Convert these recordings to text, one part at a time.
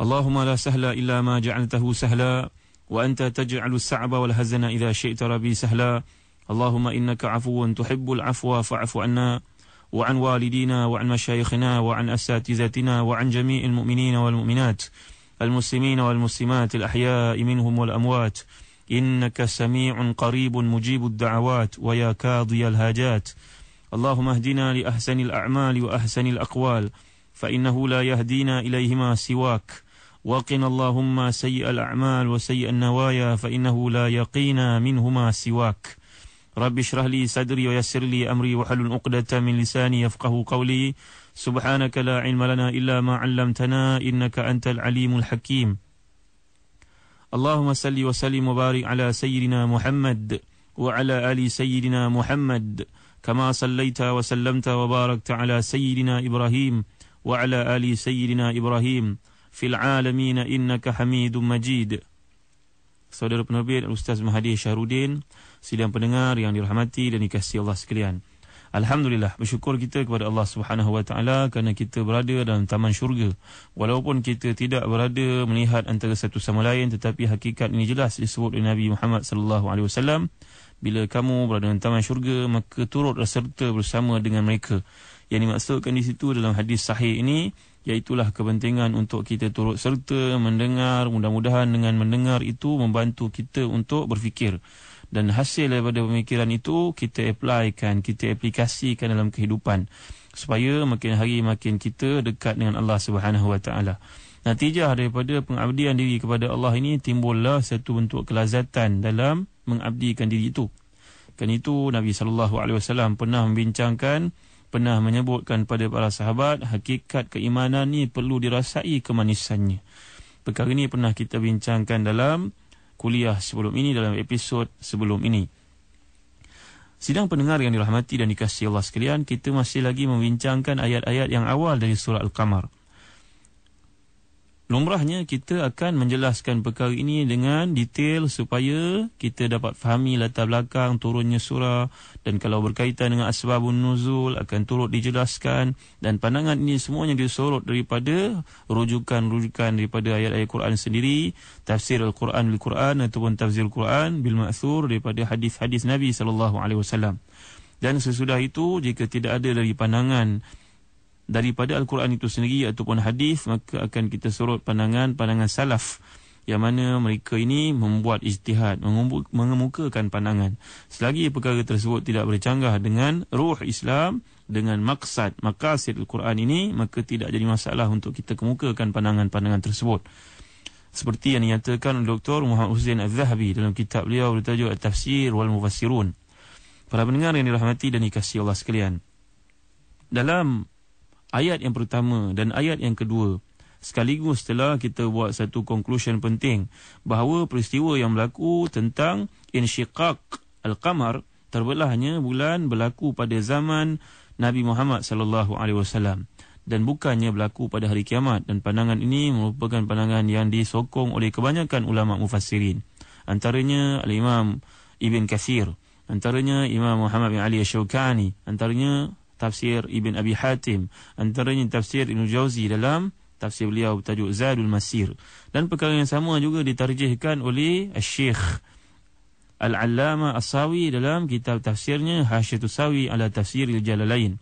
اللهم لا سهل إلا ما جعلته سهلا وأنت تجعل السعب والهزن إذا شئت ربي سهلا. اللهم إنك عفو تحب العفو فاعف عنا وعن والدينا وعن مشايخنا وعن أساتذتنا وعن جميع المؤمنين والمؤمنات المسلمين والمسلمات الأحياء منهم والأموات. إنك سميع قريب مجيب الدعوات ويا كاضي الهاجات. اللهم اهدنا لأحسن الأعمال وأحسن الأقوال فإنه لا يهدينا إليهما سواك. وقنا اللهم سيء الأعمال وسيء النوايا فإنه لا يقينا منهما سواك. رب اشرح لي صدري ويسر لي أمري وحل عقدة من لساني يفقه قولي. سبحانك لا علم لنا إلا ما علمتنا إنك أنت العليم الحكيم. اللهم صل وسلم وبارك على سيدنا محمد وعلى آل سيدنا محمد كما صليت وسلمت وباركت على سيدنا إبراهيم وعلى آل سيدنا إبراهيم. fil alamin innaka hamidum majid. Saudara penerbit Ustaz Mahdi Syahrudin sidang pendengar yang dirahmati dan dikasihi Allah sekalian. Alhamdulillah bersyukur kita kepada Allah Subhanahu Wa Taala kerana kita berada dalam taman syurga. Walaupun kita tidak berada melihat antara satu sama lain tetapi hakikat ini jelas disebut oleh Nabi Muhammad sallallahu alaihi wasallam bila kamu berada dalam taman syurga maka turut serta bersama dengan mereka. Yang dimaksudkan di situ dalam hadis sahih ini iaitulah kepentingan untuk kita turut serta mendengar mudah-mudahan dengan mendengar itu membantu kita untuk berfikir dan hasil daripada pemikiran itu kita applykan, kita aplikasikan dalam kehidupan supaya makin hari makin kita dekat dengan Allah Taala. Natijah daripada pengabdian diri kepada Allah ini timbullah satu bentuk kelazatan dalam mengabdikan diri itu. Kan itu Nabi wasallam pernah membincangkan pernah menyebutkan pada para sahabat hakikat keimanan ni perlu dirasai kemanisannya. Perkara ini pernah kita bincangkan dalam kuliah sebelum ini dalam episod sebelum ini. Sidang pendengar yang dirahmati dan dikasihi Allah sekalian, kita masih lagi membincangkan ayat-ayat yang awal dari surah Al-Qamar. Lumrahnya kita akan menjelaskan perkara ini dengan detail supaya kita dapat fahami latar belakang turunnya surah dan kalau berkaitan dengan asbabun nuzul akan turut dijelaskan dan pandangan ini semuanya disorot daripada rujukan-rujukan daripada ayat-ayat Quran sendiri, tafsir Al-Quran bil Quran ataupun tafsir Al-Quran bil ma'thur daripada hadis-hadis Nabi sallallahu alaihi wasallam. Dan sesudah itu jika tidak ada dari pandangan daripada Al-Quran itu sendiri ataupun hadis maka akan kita sorot pandangan-pandangan salaf. Yang mana mereka ini membuat ijtihad mengemukakan pandangan. Selagi perkara tersebut tidak bercanggah dengan ruh Islam dengan maksad maqasid Al-Quran ini maka tidak jadi masalah untuk kita kemukakan pandangan-pandangan tersebut. Seperti yang dinyatakan Dr. Muhammad Hussein Al-Zahabi dalam kitab beliau bertajuk At-Tafsir wal Mufassirun. Para pendengar yang dirahmati dan dikasihi Allah sekalian. Dalam ayat yang pertama dan ayat yang kedua. Sekaligus setelah kita buat satu conclusion penting bahawa peristiwa yang berlaku tentang insyiqaq al-qamar terbelahnya bulan berlaku pada zaman Nabi Muhammad sallallahu alaihi wasallam dan bukannya berlaku pada hari kiamat dan pandangan ini merupakan pandangan yang disokong oleh kebanyakan ulama mufassirin. Antaranya al-Imam Ibn Kathir antaranya Imam Muhammad bin Ali Asy-Syaukani antaranya tafsir Ibn Abi Hatim antaranya tafsir Ibn Jauzi dalam tafsir beliau bertajuk Zadul Masir dan perkara yang sama juga ditarjihkan oleh Syekh Al-Allama As-Sawi dalam kitab tafsirnya Hasyatus Sawi ala Tafsiril Jalalain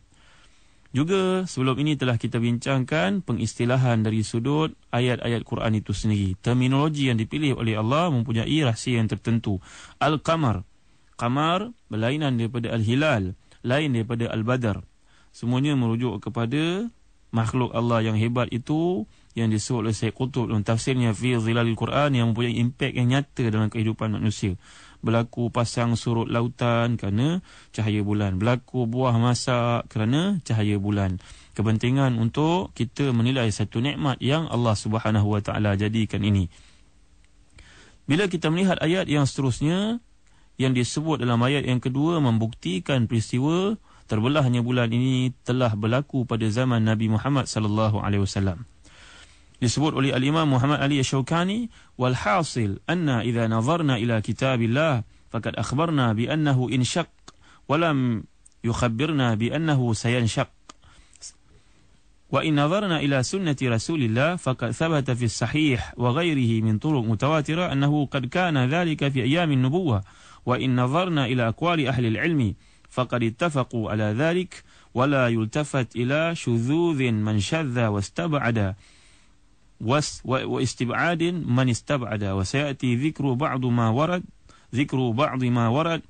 juga sebelum ini telah kita bincangkan pengistilahan dari sudut ayat-ayat Quran itu sendiri. Terminologi yang dipilih oleh Allah mempunyai rahsia yang tertentu. Al-Qamar. Qamar berlainan daripada Al-Hilal lain daripada Al-Badar. Semuanya merujuk kepada makhluk Allah yang hebat itu yang disebut oleh Syekh Qutub dalam tafsirnya fi Zilalil Quran yang mempunyai impak yang nyata dalam kehidupan manusia. Berlaku pasang surut lautan kerana cahaya bulan. Berlaku buah masak kerana cahaya bulan. Kepentingan untuk kita menilai satu nikmat yang Allah Subhanahu Wa Taala jadikan ini. Bila kita melihat ayat yang seterusnya yang disebut dalam ayat yang kedua membuktikan peristiwa terbelahnya bulan ini telah berlaku pada zaman Nabi Muhammad sallallahu alaihi wasallam. Disebut oleh al-Imam Muhammad Ali Asy-Syaukani wal hasil anna idza nazarna ila kitabillah faqad akhbarna bi annahu in shaq wa lam yukhabbirna bi annahu sayanshaq. Wa in nazarna ila sunnati rasulillah faqad thabata fi sahih wa ghayrihi min turuq mutawatira annahu qad kana dhalika fi ayyam an-nubuwah wa in nazarna ila aqwali ahli al-ilmi faqad ittafaqu ala dhalik ولا يلتفت إلى شذوذ من شذ واستبعد واستبعاد من استبعد وسيأتي ذكر بعض ما ورد ذكر بعض ما ورد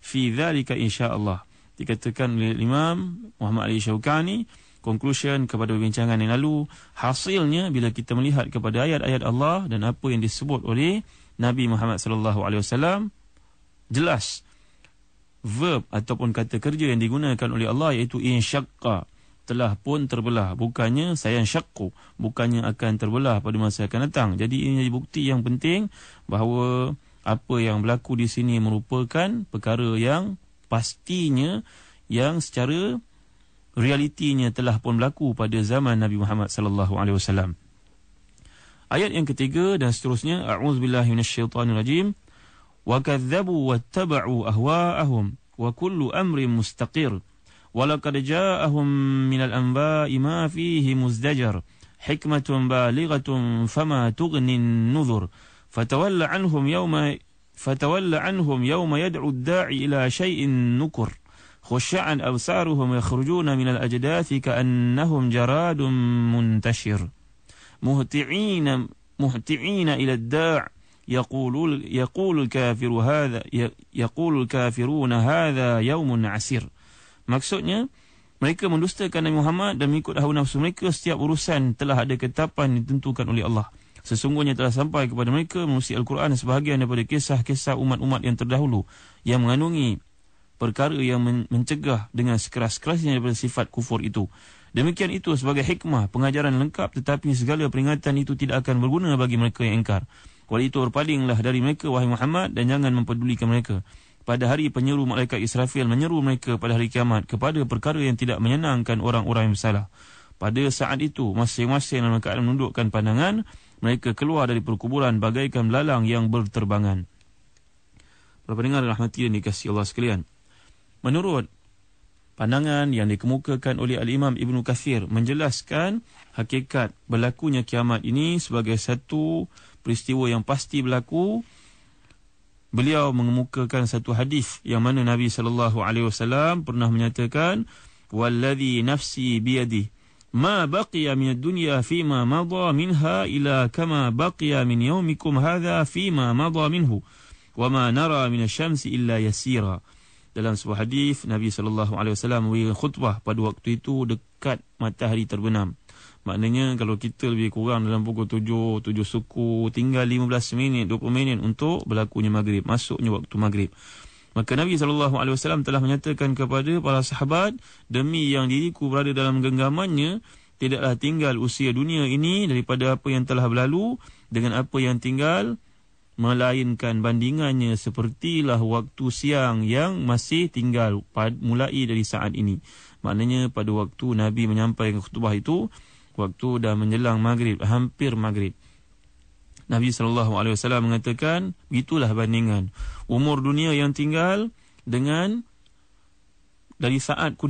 في ذلك إن شاء الله dikatakan oleh Imam Muhammad Ali Syaukani conclusion kepada perbincangan yang lalu hasilnya bila kita melihat kepada ayat-ayat Allah dan apa yang disebut oleh Nabi Muhammad sallallahu alaihi wasallam jelas. Verb ataupun kata kerja yang digunakan oleh Allah iaitu insyaqqa. Telah pun terbelah. Bukannya sayang syakku bukannya akan terbelah pada masa akan datang. Jadi ini jadi bukti yang penting bahawa apa yang berlaku di sini merupakan perkara yang pastinya yang secara realitinya telah pun berlaku pada zaman Nabi Muhammad sallallahu alaihi wasallam. Ayat yang ketiga dan seterusnya a'udzubillahi minasyaitonirrajim wa wattaba'u ahwa'ahum wa kullu amrin mustaqir ولقد جاءهم من الأنباء ما فيه مزدجر حكمة بالغة فما تغني النذر. فتول عنهم يوم فتول عنهم يوم يدعو الداعي إلى شيء نكر. خشعا أبصارهم يخرجون من الأجداث كأنهم جراد منتشر. مهتعين مهتعين إلى الداع يقول يقول الكافر هذا يقول الكافرون هذا يوم عسير Maksudnya, mereka mendustakan Nabi Muhammad dan mengikut hawa nafsu mereka setiap urusan telah ada ketetapan yang ditentukan oleh Allah. Sesungguhnya telah sampai kepada mereka menusi Al-Quran sebahagian daripada kisah-kisah umat-umat yang terdahulu yang mengandungi perkara yang mencegah dengan sekeras-kerasnya daripada sifat kufur itu. Demikian itu sebagai hikmah pengajaran lengkap tetapi segala peringatan itu tidak akan berguna bagi mereka yang engkar. Oleh itu berpalinglah dari mereka wahai Muhammad dan jangan mempedulikan mereka pada hari penyeru malaikat Israfil menyeru mereka pada hari kiamat kepada perkara yang tidak menyenangkan orang-orang yang bersalah. Pada saat itu, masing-masing dalam keadaan menundukkan pandangan, mereka keluar dari perkuburan bagaikan belalang yang berterbangan. Para pendengar rahmati dan dikasih Allah sekalian. Menurut pandangan yang dikemukakan oleh Al-Imam Ibn Kathir menjelaskan hakikat berlakunya kiamat ini sebagai satu peristiwa yang pasti berlaku beliau mengemukakan satu hadis yang mana Nabi sallallahu alaihi wasallam pernah menyatakan wallazi nafsi biyadi ma baqiya min ad-dunya fima madha minha ila kama baqiya min yawmikum hadha fima madha minhu wama nara min asy-syamsi illa yasira. Dalam sebuah hadis Nabi sallallahu alaihi wasallam memberi khutbah pada waktu itu dekat matahari terbenam Maknanya kalau kita lebih kurang dalam pukul tujuh, tujuh suku, tinggal lima belas minit, dua puluh minit untuk berlakunya maghrib, masuknya waktu maghrib. Maka Nabi SAW telah menyatakan kepada para sahabat, demi yang diriku berada dalam genggamannya, tidaklah tinggal usia dunia ini daripada apa yang telah berlalu dengan apa yang tinggal, melainkan bandingannya sepertilah waktu siang yang masih tinggal mulai dari saat ini. Maknanya pada waktu Nabi menyampaikan khutbah itu, waktu dah menjelang maghrib, hampir maghrib. Nabi SAW mengatakan, itulah bandingan. Umur dunia yang tinggal dengan dari saat ku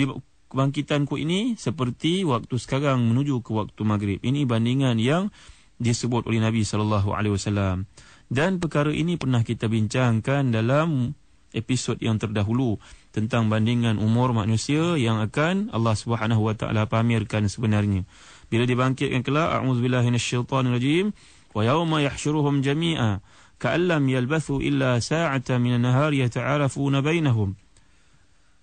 kebangkitanku ini seperti waktu sekarang menuju ke waktu maghrib. Ini bandingan yang disebut oleh Nabi SAW. Dan perkara ini pernah kita bincangkan dalam episod yang terdahulu tentang bandingan umur manusia yang akan Allah Subhanahu Wa Taala pamerkan sebenarnya bila dibangkitkan kelak a'udzubillahi minasyaitonirrajim wa yauma yahsyuruhum jami'a ka'allam yalbathu illa sa'atan minan nahar yata'arafuna bainahum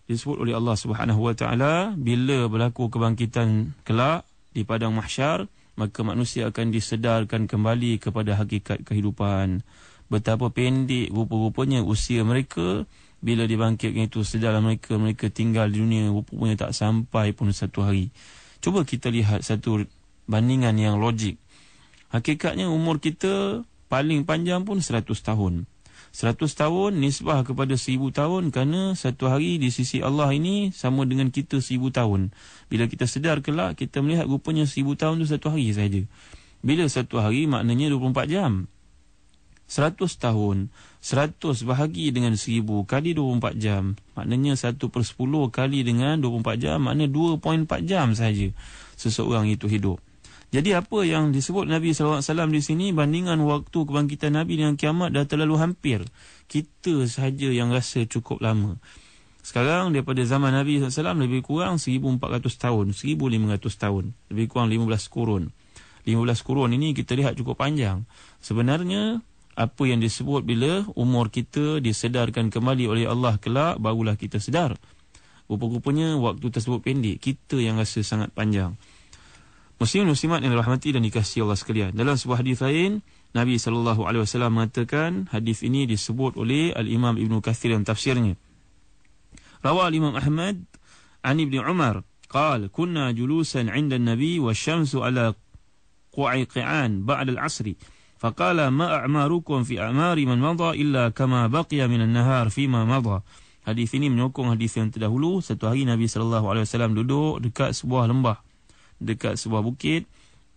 disebut oleh Allah Subhanahu wa taala bila berlaku kebangkitan kelak di padang mahsyar maka manusia akan disedarkan kembali kepada hakikat kehidupan. Betapa pendek rupa-rupanya usia mereka bila dibangkitkan itu sedalam mereka mereka tinggal di dunia rupanya tak sampai pun satu hari. Cuba kita lihat satu bandingan yang logik. Hakikatnya umur kita paling panjang pun 100 tahun. 100 tahun nisbah kepada 1000 tahun kerana satu hari di sisi Allah ini sama dengan kita 1000 tahun. Bila kita sedar kelak kita melihat rupanya 1000 tahun itu satu hari saja. Bila satu hari maknanya 24 jam. 100 tahun 100 bahagi dengan 1000 kali 24 jam maknanya 1 per 10 kali dengan 24 jam maknanya 2.4 jam saja seseorang itu hidup jadi apa yang disebut Nabi SAW di sini bandingan waktu kebangkitan Nabi dengan kiamat dah terlalu hampir. Kita sahaja yang rasa cukup lama. Sekarang daripada zaman Nabi SAW lebih kurang 1400 tahun, 1500 tahun. Lebih kurang 15 kurun. 15 kurun ini kita lihat cukup panjang. Sebenarnya apa yang disebut bila umur kita disedarkan kembali oleh Allah kelak barulah kita sedar. Rupa-rupanya waktu tersebut pendek. Kita yang rasa sangat panjang. Muslim muslimat yang dirahmati dan dikasihi Allah sekalian. Dalam sebuah hadis lain, Nabi sallallahu alaihi wasallam mengatakan hadis ini disebut oleh Al-Imam Ibn Kathir dalam tafsirnya. Rawa Imam Ahmad an Ibn Umar قال كنا جلوسا عند النبي والشمس على قعقعان بعد العصر Faqala ma a'marukum fi a'mari man madha illa kama baqiya min an-nahar fi ma madha. Hadis ini menyokong hadis yang terdahulu, satu hari Nabi sallallahu alaihi wasallam duduk dekat sebuah lembah, dekat sebuah bukit,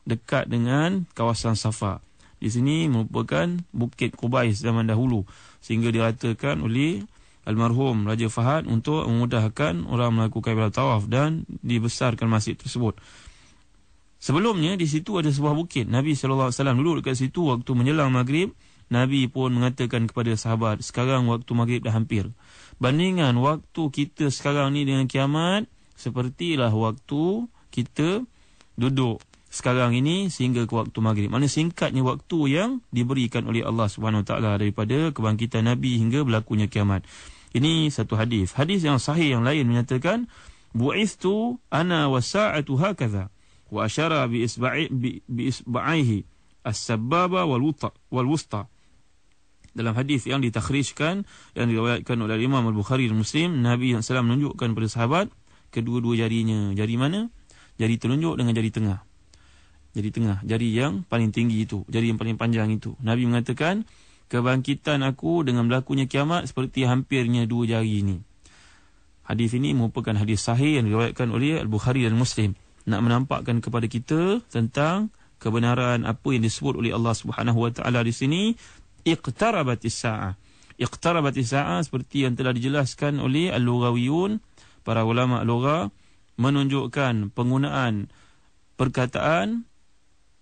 dekat dengan kawasan Safa. Di sini merupakan bukit Kubais zaman dahulu sehingga diratakan oleh almarhum Raja Fahad untuk memudahkan orang melakukan ibadat tawaf dan dibesarkan masjid tersebut. Sebelumnya di situ ada sebuah bukit. Nabi wasallam duduk dekat situ waktu menjelang maghrib. Nabi pun mengatakan kepada sahabat, sekarang waktu maghrib dah hampir. Bandingan waktu kita sekarang ni dengan kiamat, sepertilah waktu kita duduk sekarang ini sehingga ke waktu maghrib. Mana singkatnya waktu yang diberikan oleh Allah taala daripada kebangkitan nabi hingga berlakunya kiamat. Ini satu hadis. Hadis yang sahih yang lain menyatakan bu'istu ana wa sa'atu wa asyara bi isba'i bi, isba'ihi as-sababa wal wusta. Dalam hadis yang ditakhrijkan yang diriwayatkan oleh Imam Al-Bukhari dan Muslim, Nabi SAW menunjukkan kepada sahabat kedua-dua jarinya. Jari mana? jari telunjuk dengan jari tengah. Jari tengah, jari yang paling tinggi itu, jari yang paling panjang itu. Nabi mengatakan, kebangkitan aku dengan berlakunya kiamat seperti hampirnya dua jari ini. Hadis ini merupakan hadis sahih yang diriwayatkan oleh Al-Bukhari dan Muslim. Nak menampakkan kepada kita tentang kebenaran apa yang disebut oleh Allah Subhanahu Wa Taala di sini, iqtarabatis sa'ah. Iqtarabatis sa'ah seperti yang telah dijelaskan oleh Al-Lughawiyun, para ulama al-lughah menunjukkan penggunaan perkataan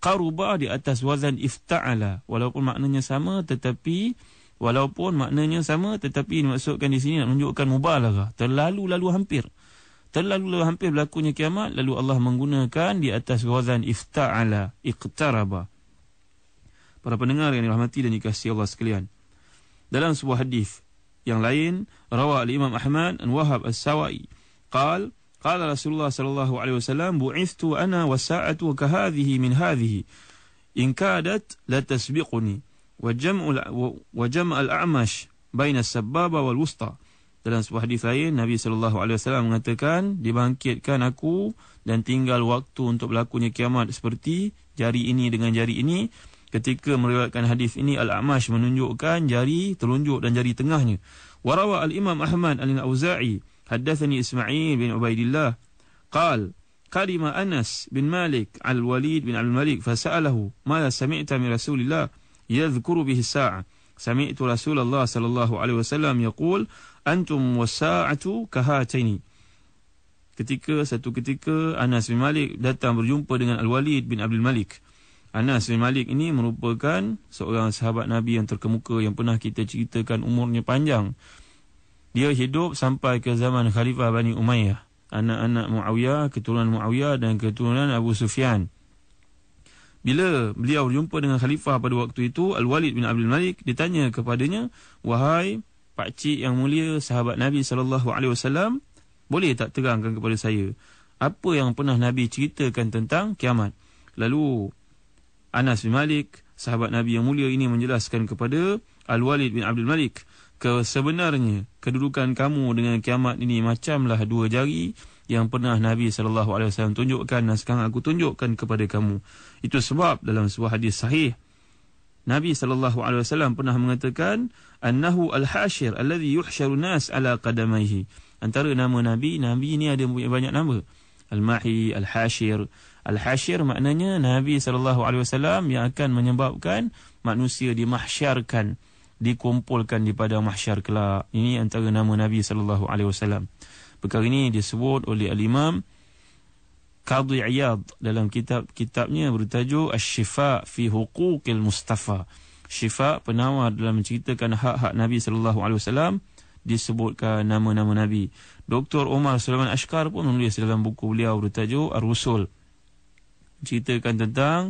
qaruba di atas wazan ifta'ala walaupun maknanya sama tetapi walaupun maknanya sama tetapi dimaksudkan di sini nak menunjukkan mubalaghah terlalu lalu hampir Terlalu hampir berlakunya kiamat lalu Allah menggunakan di atas wazan ifta'ala iqtaraba. Para pendengar yang dirahmati dan dikasihi Allah sekalian. Dalam sebuah hadis yang lain rawa al-Imam Ahmad an Wahab as-Sawai qala qala Rasulullah sallallahu alaihi wasallam bu'ithtu ana wa sa'atu ka hadhihi min hadhihi in kadat la tasbiquni wa jam'u wa jam' al-a'mash baina as-sababa wal-wusta' Dalam sebuah hadis lain Nabi sallallahu alaihi wasallam mengatakan dibangkitkan aku dan tinggal waktu untuk berlakunya kiamat seperti jari ini dengan jari ini. Ketika meriwayatkan hadis ini Al-A'mash menunjukkan jari telunjuk dan jari tengahnya. Warawa al-Imam Ahmad al-Auza'i haddathani Ismail bin Ubaidillah. Qal kalima Anas bin Malik al-Walid bin al-Malik fasa'alahu ma sami'ta min Rasulillah yadhkuru bihi sa'a sami'tu Rasulullah sallallahu alaihi wasallam yaqul antum wasa'atu kahataini. Ketika satu ketika Anas bin Malik datang berjumpa dengan Al-Walid bin Abdul Malik. Anas bin Malik ini merupakan seorang sahabat Nabi yang terkemuka yang pernah kita ceritakan umurnya panjang. Dia hidup sampai ke zaman Khalifah Bani Umayyah. Anak-anak Muawiyah keturunan Muawiyah dan keturunan Abu Sufyan. Bila beliau berjumpa dengan khalifah pada waktu itu Al-Walid bin Abdul Malik ditanya kepadanya wahai pakcik yang mulia, sahabat Nabi SAW, boleh tak terangkan kepada saya, apa yang pernah Nabi ceritakan tentang kiamat? Lalu Anas bin Malik, sahabat Nabi yang mulia ini menjelaskan kepada Al-Walid bin Abdul Malik ke sebenarnya kedudukan kamu dengan kiamat ini macamlah dua jari yang pernah Nabi sallallahu alaihi wasallam tunjukkan dan sekarang aku tunjukkan kepada kamu. Itu sebab dalam sebuah hadis sahih Nabi sallallahu alaihi wasallam pernah mengatakan annahu al-hashir alladhi yuhsharu nas ala qadamaihi. Antara nama Nabi, Nabi ini ada banyak nama. Al-Mahi, Al-Hashir. Al-Hashir maknanya Nabi sallallahu alaihi wasallam yang akan menyebabkan manusia dimahsyarkan, dikumpulkan di padang mahsyar kelak. Ini antara nama Nabi sallallahu alaihi wasallam. Perkara ini disebut oleh Al-Imam Qadhi Iyad dalam kitab-kitabnya bertajuk Asy-Syifa fi Huquqil Mustafa. Syifa penawar dalam menceritakan hak-hak Nabi sallallahu alaihi wasallam disebutkan nama-nama Nabi. Dr. Omar Sulaiman Ashkar pun menulis dalam buku beliau bertajuk Ar-Rusul. Menceritakan tentang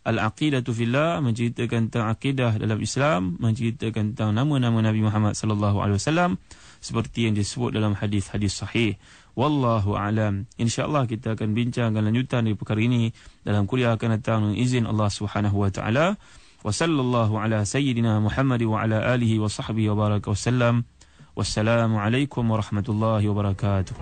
Al-Aqidatu Fillah, menceritakan tentang akidah dalam Islam, menceritakan tentang nama-nama Nabi Muhammad sallallahu alaihi wasallam seperti yang disebut dalam hadis-hadis sahih. Wallahu alam. Insya-Allah kita akan bincangkan lanjutan dari perkara ini dalam kuliah akan datang dengan izin Allah Subhanahu wa taala. Wa sallallahu ala sayyidina Muhammad wa ala alihi wa sahbihi wa baraka wasallam. Wassalamu alaikum warahmatullahi wabarakatuh.